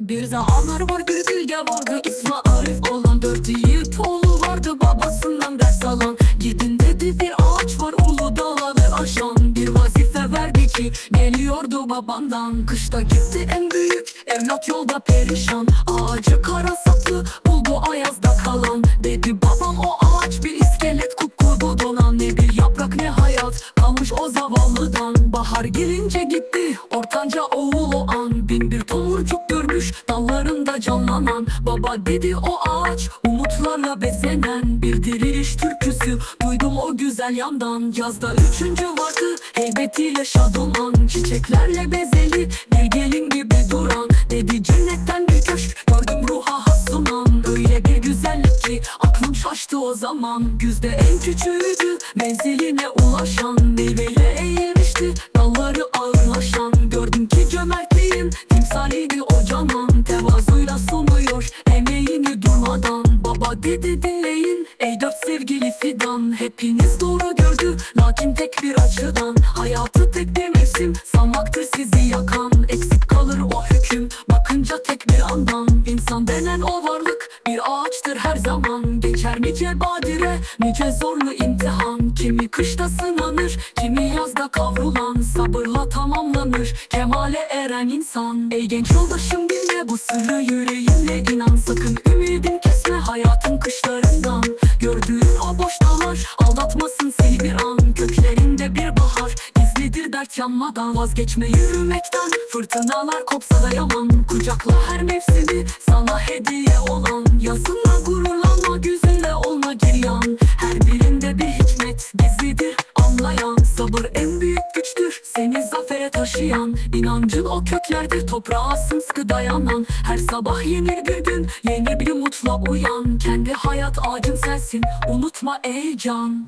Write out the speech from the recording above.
Bir zamanlar var bilge vardı İsmi Arif olan dört yiğit oğlu vardı Babasından ders alan. Gidin dedi bir ağaç var ulu dağları aşan. Bir vazife verdi ki geliyordu babandan. Kışta gitti en büyük evlat yolda perişan. Ağacı kara saplı buldu ayazda kalan. Dedi babam o ağaç bir iskelet kupkuru donan Ne bir yaprak ne hayat kalmış o zavallıdan Bahar gelince gitti ortanca oğul o an. Bin bir tomurcuk görmüş dallarında canlanan. Baba dedi o ağaç umutlarla beslenen. Bir diriliş türküsü duydum o güzel yandan. Yazda üçüncü vardı heybetiyle şadoman Çiçeklerle bezeli bir gelin gibi duran. Dedi cennetten bir köşk gördüm ruha has sunan. Öyle bir güzellik ki aklım şaştı o zaman. Güzde en küçüğüydü menziline ulaşan. Meyveyle eğilmişti timsaliydi o canan Tevazuyla sunuyor. Emeğini durmadan Baba dedi dinleyin ey dört sevgili fidan Hepiniz doğru gördü. Lakin tek bir açıdan Hayatı tek bir mevsim. Sanmaktır sizi yakan Eksik kalır o hüküm. Bakınca tek bir andan İnsan denen o varlık bir ağaçtır her zaman. Geçer nice badire nice zorlu imtihan. Kimi kışta sınanır kimi kavrulan Sabırla tamamlanır. Kemale eren insan Ey genç yoldaşım dinle bu sırrı yüreğinle inan. Sakın ümidin kesme hayatın kışlarından. Gördüğün o boş dağlar aldatmasın seni bir an. Köklerinde bir bahar gizlidir dert yanmadan. Vazgeçme yürümekten fırtınalar kopsa da Kucakla her mevsimi taşıyan İnancın o köklerdir. Toprağa sımsıkı dayanan Her sabah yeni bir gün yeni bir umutla uyan. Kendi hayat ağacın sensin unutma ey can